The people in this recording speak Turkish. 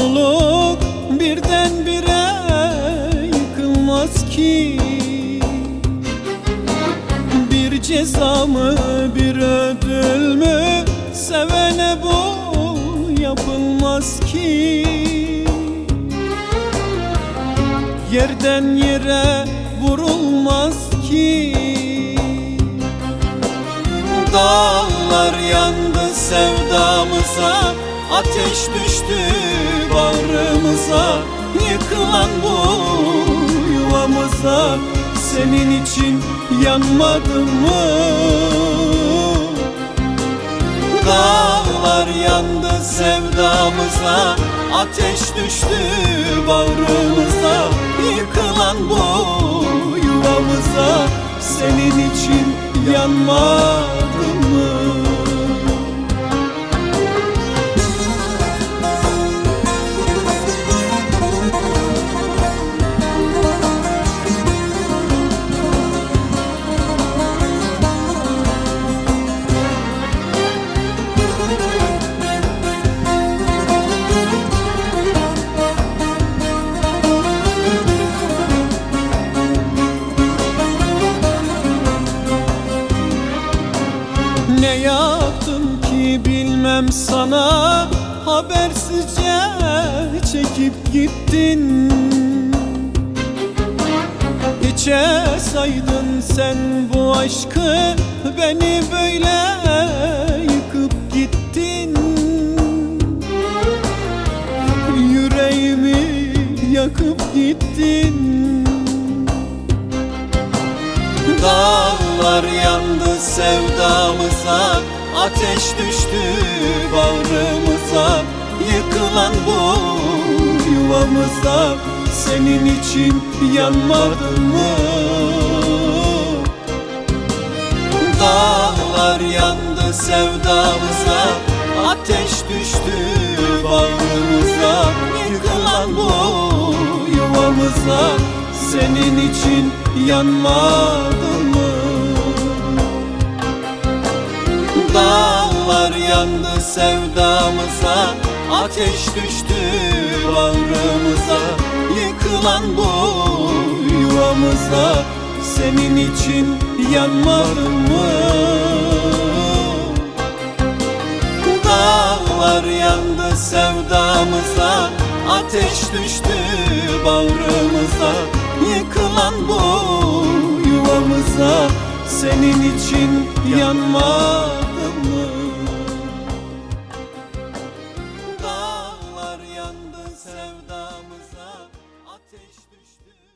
mutluluk birdenbire yıkılmaz ki. Bir ceza mı bir ödül mü? Sevene bu yapılmaz ki. Yerden yere vurulmaz ki. Dağlar yandı sevdamıza Ateş düştü bağrımıza Yıkılan bu yuvamıza Senin için yanmadım mı? Dağlar yandı sevdamıza Ateş düştü bağrımıza Yıkılan bu yuvamıza Senin için yanmadım mı? Yaptım ki bilmem sana Habersizce çekip gittin. Hiçe saydın sen bu aşkı Beni böyle yıkıp gittin. Yüreğimi yakıp gittin. Dağlar yandı sevdamıza Ateş düştü bağrımıza Yıkılan bu yuvamıza. Senin için yanmadım mı? Dağlar yandı sevdamıza. Ateş düştü bağrımıza. Yıkılan bu yuvamıza. Senin için yanmadım Dağlar yandı sevdamıza Ateş düştü bağrımıza Yıkılan bu yuvamıza Senin için yanmadım mı? Dağlar yandı sevdamıza Ateş düştü bağrımıza Yıkılan bu yuvamıza Senin için yanmadım sevdamıza Ateş düştü